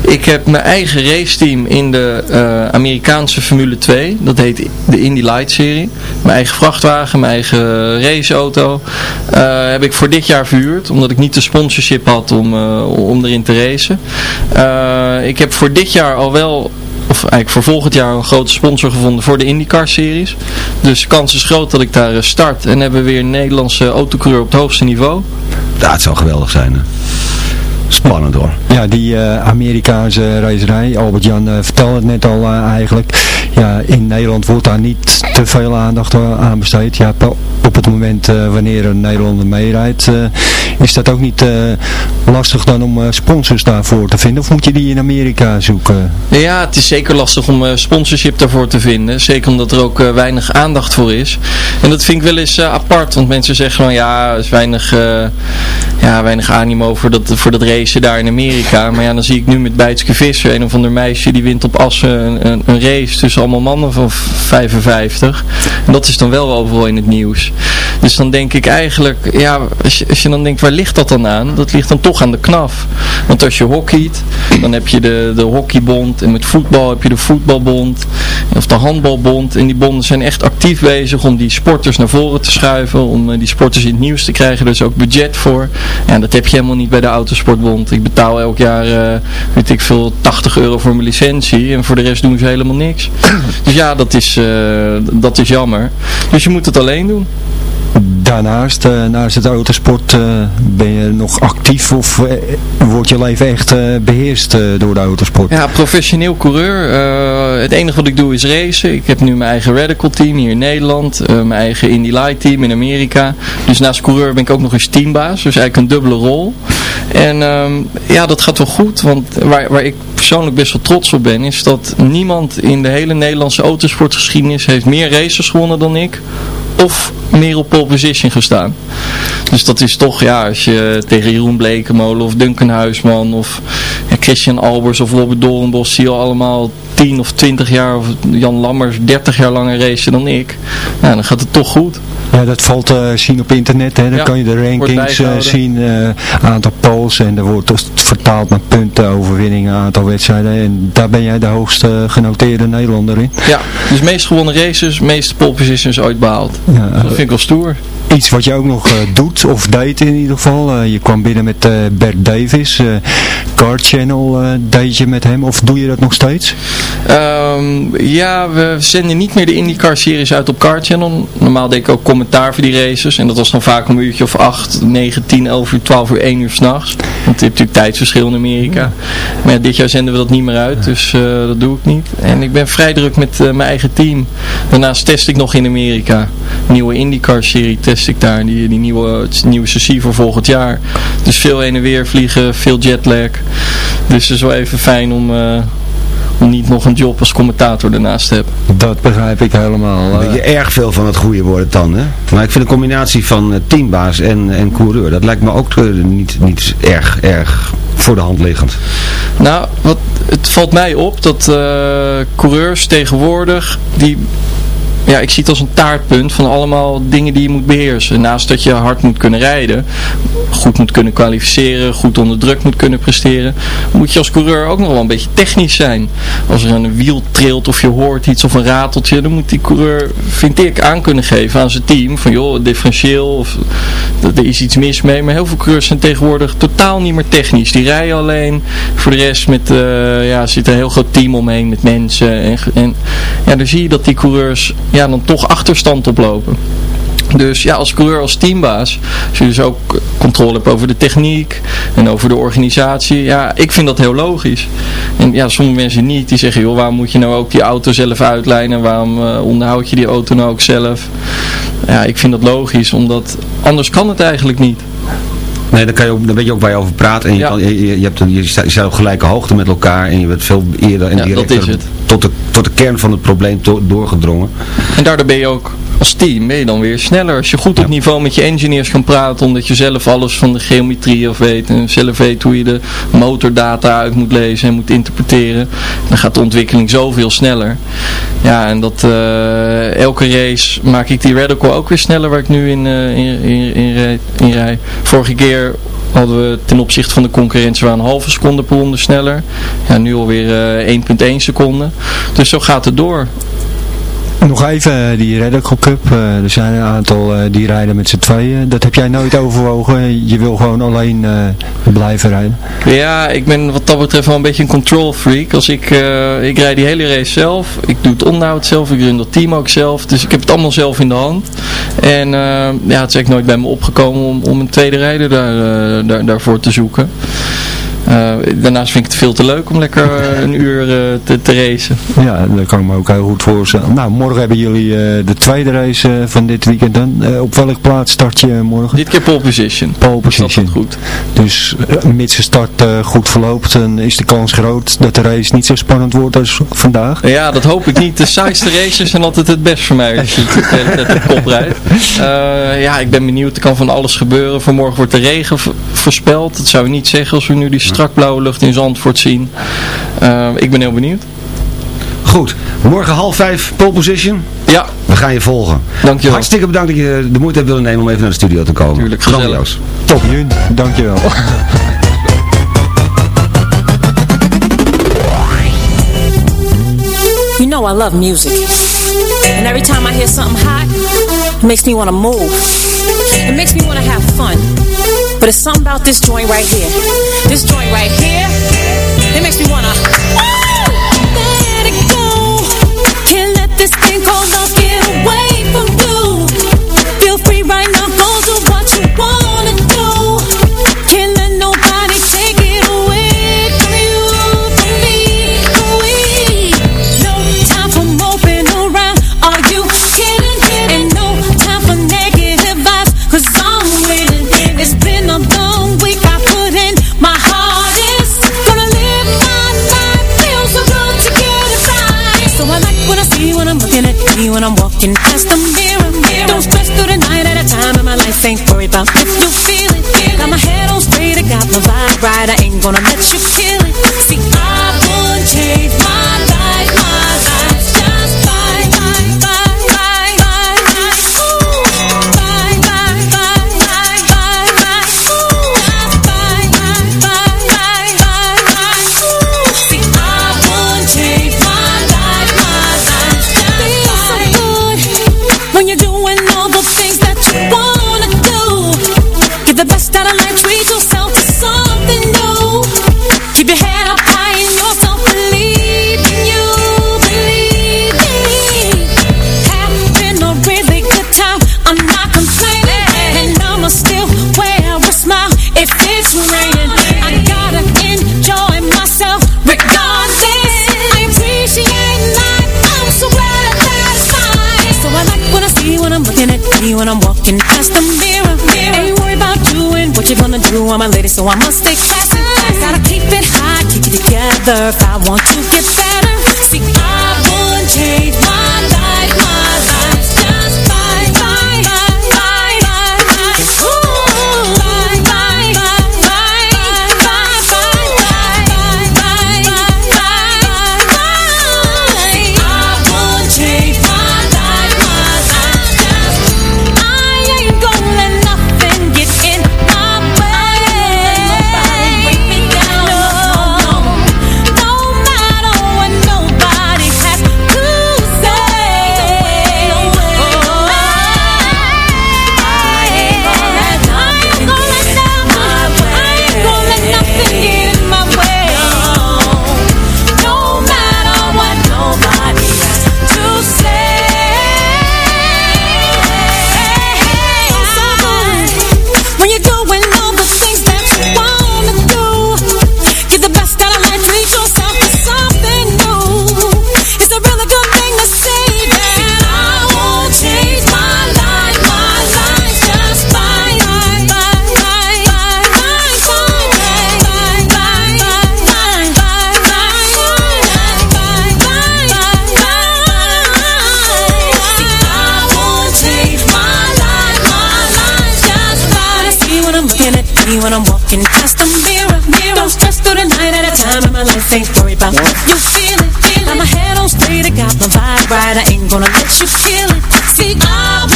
Ik heb mijn eigen raceteam in de Amerikaanse Formule 2. Dat heet de Indy Light serie. Mijn eigen vrachtwagen, mijn eigen raceauto. heb ik voor dit jaar verhuurd. Omdat ik niet de sponsorship had om, om erin te racen. ik heb voor dit jaar al wel of eigenlijk voor volgend jaar een grote sponsor gevonden voor de IndyCar series. Dus de kans is groot dat ik daar start en hebben we weer een Nederlandse autocoureur op het hoogste niveau. Ja, het zou geweldig zijn hè. Spannend hoor. Ja, die uh, Amerikaanse racerij, Albert-Jan uh, vertelde het net al uh, eigenlijk. Ja, in Nederland wordt daar niet te veel aandacht aan besteed. Ja, op het moment wanneer een Nederlander meerijdt, is dat ook niet lastig dan om sponsors daarvoor te vinden? Of moet je die in Amerika zoeken? Ja, het is zeker lastig om sponsorship daarvoor te vinden. Zeker omdat er ook weinig aandacht voor is. En dat vind ik wel eens apart, want mensen zeggen van ja, er is weinig, ja, weinig animo voor dat, voor dat racen daar in Amerika. Maar ja, dan zie ik nu met Bijtske Visser, een of ander meisje, die wint op Assen een, een, een, race tussen allemaal mannen van 55. En dat is dan wel overal in het nieuws. Dus dan denk ik eigenlijk, ja, als je, als je dan denkt, waar ligt dat dan aan? Dat ligt dan toch aan de knaf. Want als je hockeyt, dan heb je de, de hockeybond. En met voetbal heb je de voetbalbond. Of de handbalbond. En die bonden zijn echt actief bezig om die sporters naar voren te schuiven. Om uh, die sporters in het nieuws te krijgen. Is ook budget voor. En dat heb je helemaal niet bij de autosportbond. Ik betaal elk jaar, uh, weet ik veel, 80 euro voor mijn licentie. En voor de rest doen ze helemaal niks. dus ja, dat is, uh, dat is jammer. Dus je moet het alleen doen. Daarnaast, uh, naast het autosport, uh, ben je nog actief of uh, wordt je leven echt beheerst door de autosport? Ja, professioneel coureur. het enige wat ik doe is racen. Ik heb nu mijn eigen Radical team hier in Nederland. mijn eigen Indy Light team in Amerika. Dus naast coureur ben ik ook nog eens teambaas. Dus eigenlijk een dubbele rol. En um, ja, dat gaat wel goed. Want waar, waar ik persoonlijk best wel trots op ben, is dat niemand in de hele Nederlandse autosportgeschiedenis heeft meer races gewonnen dan ik of meer op pole position gestaan. Dus dat is toch, ja, als je tegen Jeroen Blekemolen of Duncan Huisman of Christian Albers of Robert Doornbos zie je allemaal 10 of 20 jaar of Jan Lammers 30 jaar langer racen dan ik. Nou, dan gaat het toch goed. Ja, dat valt uh, zien op internet. Hè. Dan ja, kan je de rankings uh, zien, uh, aantal polls en er wordt dus vertaald naar punten, overwinningen, aantal wedstrijden. En daar ben jij de hoogste genoteerde Nederlander in. Ja, dus meest gewonnen races, meeste pole positions ooit behaald. Ja, dat vind ik wel stoer. Iets wat je ook nog doet, of deed in ieder geval. je kwam binnen met Bert Davis. Car Channel deed je met hem, of doe je dat nog steeds? Um, ja, we zenden niet meer de IndyCar series uit op Car Channel. Normaal deed ik ook commentaar voor die races. En dat was dan vaak een uurtje of 8, 9, 10, 11 uur, 12 uur, 1 uur s'nachts. Want je hebt natuurlijk tijdsverschil in Amerika. Maar ja, dit jaar zenden we dat niet meer uit, dus dat doe ik niet. En ik ben vrij druk met mijn eigen team. Daarnaast test ik nog in Amerika. Nieuwe IndyCar serie test ik daar. Die, die nieuwe, het nieuwe sessie voor volgend jaar. Dus veel heen en weer vliegen, veel jetlag. Dus het is wel even fijn om... Uh, niet nog een job als commentator ernaast heb. Dat begrijp ik helemaal. Uh... Je erg veel van het goede worden dan, hè? Maar ik vind een combinatie van uh, teambaas en, en coureur, dat lijkt me ook uh, niet, niet erg, erg voor de hand liggend. Nou, wat, het valt mij op dat coureurs tegenwoordig, die ja, ik zie het als een taartpunt van allemaal dingen die je moet beheersen. Naast dat je hard moet kunnen rijden, goed moet kunnen kwalificeren, goed onder druk moet kunnen presteren, moet je als coureur ook nog wel een beetje technisch zijn. Als er een wiel trilt of je hoort iets of een rateltje, dan moet die coureur, vind ik, aan kunnen geven aan zijn team. Van joh, differentieel of er is iets mis mee. Maar heel veel coureurs zijn tegenwoordig totaal niet meer technisch. Die rijden alleen. Voor de rest met, uh, ja, zit een heel groot team omheen met mensen. En, en ja, dan zie je dat die coureurs ja, dan toch achterstand oplopen. Dus ja, als coureur, als teambaas, als je dus ook controle hebt over de techniek en over de organisatie, ja, ik vind dat heel logisch. En ja, sommige mensen niet, die zeggen, joh, waarom moet je nou ook die auto zelf uitlijnen, waarom uh, onderhoud je die auto nou ook zelf? Ja, ik vind dat logisch, omdat anders kan het eigenlijk niet. Nee, dan, kan je ook, weet je ook waar je over praat. En je, kan, je, je, hebt, je staat op gelijke hoogte met elkaar. En je bent veel eerder en directer tot de, tot de kern van het probleem doorgedrongen. En daardoor ben je ook als team ben je dan weer sneller. Als je goed op niveau met je engineers kan praten, omdat je zelf alles van de geometrie af weet. En zelf weet hoe je de motordata uit moet lezen en moet interpreteren. Dan gaat de ontwikkeling zoveel sneller. Ja, en dat uh, elke race maak ik die radical ook weer sneller waar ik nu in, uh, in, in, in, in rij. Vorige keer hadden we ten opzichte van de concurrentie wel een halve seconde per ronde sneller. Ja, nu alweer uh, 1,1 seconde. Dus zo gaat het door. Nog even eh, die Radical Cup. Uh, er zijn een aantal uh, die rijden met z'n tweeën. Dat heb jij nooit overwogen. Je wil gewoon alleen blijven rijden. Ja, ik ben wat dat betreft wel een beetje een control freak. Als ik, ik rijd die hele race zelf. Ik doe het onderhoud zelf. Ik run dat team ook zelf. Dus ik heb het allemaal zelf in de hand. En ja, het is eigenlijk nooit bij me opgekomen om, om een tweede rijder daar, daar, daarvoor te zoeken. Eh, daarnaast vind ik het veel te leuk om lekker eh, een uur eh, te, te racen. Ja, dat kan ik me ook heel goed voorstellen. Nou, morgen hebben jullie de tweede race van dit weekend dan. Op welke plaats start je morgen? Dit keer pole position. Pole position. goed. Dus mits de start goed verloopt, dan is de kans groot dat de race niet zo spannend wordt als vandaag. Ja, dat hoop ik niet. De saaiste races zijn altijd het best voor mij als je de hele tijd op kop rijdt. Eh, ja, ik ben benieuwd. Er kan van alles gebeuren. Vanmorgen wordt de regen voorspeld. Dat zou je niet zeggen als we nu die strak blauwe lucht in Zandvoort zien. Eh, ik ben heel benieuwd. Goed, morgen half vijf, pole position. Ja. We gaan je volgen. Dankjewel. Hartstikke bedankt dat je de moeite hebt willen nemen om even naar de studio te komen. Tuurlijk, gezellig. Grandioos. Top, Jun. Dankjewel. You know I love music. And every time I hear something hot, it makes me want to move. It makes me want to have fun. But it's something about this joint right here. This joint right here, it makes me want to... Oh, let it go. Can't let this thing called walking past the mirror. Don't stress through the night at a time in my life, ain't worried about if you feel it. Got my head on straight, I got my vibe right, I ain't gonna let you kill when I'm walking past the mirror. mirror. Ain't worried about and what you're gonna do, I'm a lady, so I must stay classy. Gotta keep it high, keep it together if I want to get better. See, I would change my life, my life,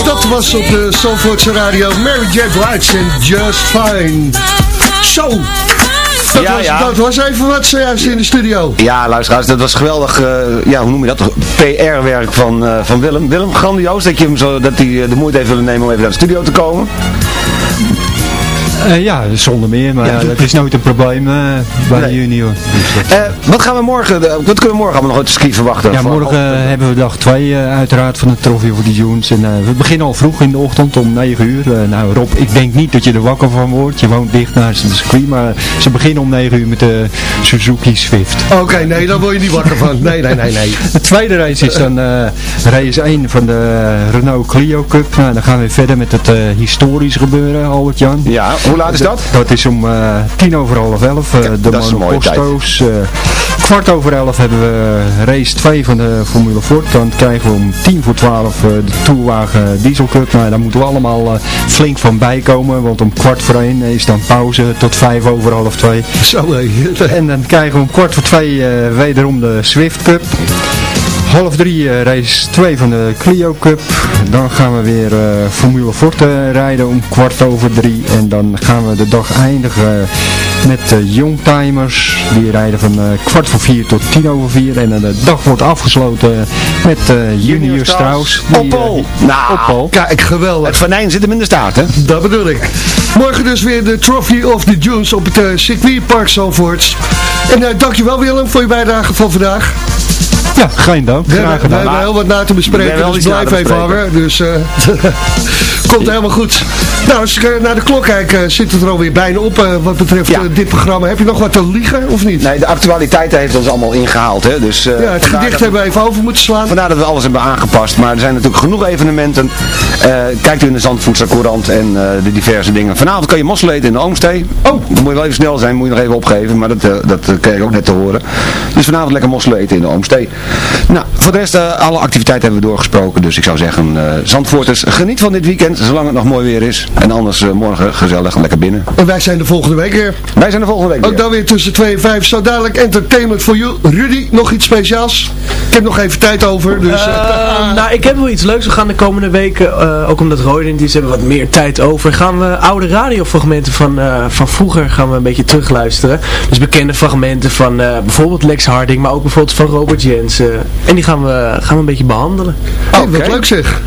Dat was op de Zandvoortse radio Mary J. Blige en Just Fine. Zo, dat, Ja, was, ja. dat was even wat zojuist in de studio. Ja, luisteraars, dat was geweldig, eh, ja, hoe noem je dat, PR-werk van, eh, van Willem. Willem, grandioos dat, je hem zo, dat hij eh, de moeite heeft willen nemen om even naar de studio te komen. Eh, ja, zonder meer, maar Ja. dat is nooit een probleem eh, bij de junior. Dus dat- Eh, wat gaan we morgen, wat kunnen we morgen allemaal nog uit de ski verwachten? Ja, morgen hebben we dag 2 uiteraard van de Trophy voor de Jones. En we beginnen al vroeg in de ochtend om 9 uur. Nou Rob, ik denk niet dat je er wakker van wordt. Je woont dicht naast de circuit, maar ze beginnen om 9 uur met de Suzuki Swift. Oké, nee, daar word je niet wakker van. Nee, nee, nee, nee. De tweede race is dan race 1 van de Renault Clio Cup. Nou, dan gaan we verder met het historisch gebeuren, Albert Jan. Ja, hoe laat is dat? Dat is om eh, tien over half elf. eh, de dat is een mooie tijd. monoposto's. eh, kwart over elf hebben we race 2 van de Formule Ford. Dan krijgen we om tien voor twaalf de Tourwagen Diesel Cup. Nou, daar moeten we allemaal eh, flink van bijkomen. Want om kwart voor één is dan pauze tot vijf over half twee. Zo. En dan krijgen we om kwart voor twee eh, wederom de Swift Cup. Half drie eh, race 2 van de Clio Cup. Dan gaan we weer eh, Formule Forte rijden om kwart over drie. En dan gaan we de dag eindigen met de Youngtimers. Die rijden van eh, kwart voor vier tot tien over vier. En eh, de dag wordt afgesloten met eh, Junior Strauss. Die, Op eh, Pol. die- Nou, op Pol. Kijk, geweldig. Het venijn zit hem in de staart, hè? Dat bedoel ik. Morgen dus weer de Trophy of the Dunes op het uh, circuitpark Zandvoort. En uh, dankjewel Willem voor je bijdrage van vandaag. Ja, geen dank. We, hebben- Graag we gedaan. hebben heel wat na te We bespreken, dus blijf even hangen. Dus eh, komt helemaal goed. Nou, als ik eh, naar de klok kijk, eh, zit het er alweer bijna op eh, wat betreft Ja. dit programma. Heb je nog wat te liegen of niet? Nee, de actualiteit heeft ons allemaal ingehaald, hè? Dus, eh, ja, het gedicht hebben we even over moeten slaan. Vandaar dat we alles hebben aangepast. Maar er zijn natuurlijk genoeg evenementen. Eh, kijkt u in de Zandvoortse Courant en eh, de diverse dingen. Vanavond kan je mosselen eten in de Oomstee. Oh. Dan moet je wel even snel zijn, moet je nog even opgeven. Maar dat, dat kreeg ik ook net te horen. Dus vanavond lekker mosselen eten in de Oomstee. Nou, voor de rest, eh, alle activiteiten hebben we doorgesproken. Dus ik zou zeggen, eh Zandvoorters, geniet van dit weekend. Zolang het nog mooi weer is. En anders eh, morgen gezellig lekker binnen. En wij zijn de volgende week weer. Wij zijn de volgende week Ook weer. dan weer tussen 2 en 5. Zo dadelijk entertainment voor you. Rudy, nog iets speciaals? Ik heb nog even tijd over. Dus, Eh, nou, ik heb wel iets leuks. We gaan de komende weken, eh, ook omdat Roy niet is, hebben we wat meer tijd over. Gaan we oude radiofragmenten van, eh, van vroeger gaan we een beetje terugluisteren. Dus bekende fragmenten van eh, bijvoorbeeld Lex Harding, maar ook bijvoorbeeld van Robert Jensen. En die gaan we, gaan we een beetje behandelen. oh, wat leuk zeg.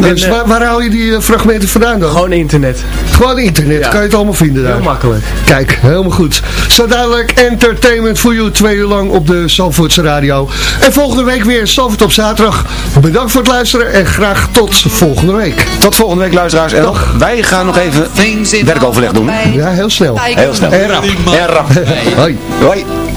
Dus En, eh, waar, waar haal je die eh, fragmenten vandaan dan? Gewoon internet. Gewoon internet, Ja. kan je het allemaal vinden daar. Heel makkelijk. Kijk, helemaal goed. Zo dadelijk entertainment voor you twee uur lang op de Zandvoortse radio. En volgende week weer Zandvoort op zaterdag. Bedankt voor het luisteren en graag tot volgende week. Tot volgende week luisteraars. En nog, wij gaan nog even werkoverleg doen. Ja, heel snel. Heel snel. En rap. En rap. Hoi. Hoi.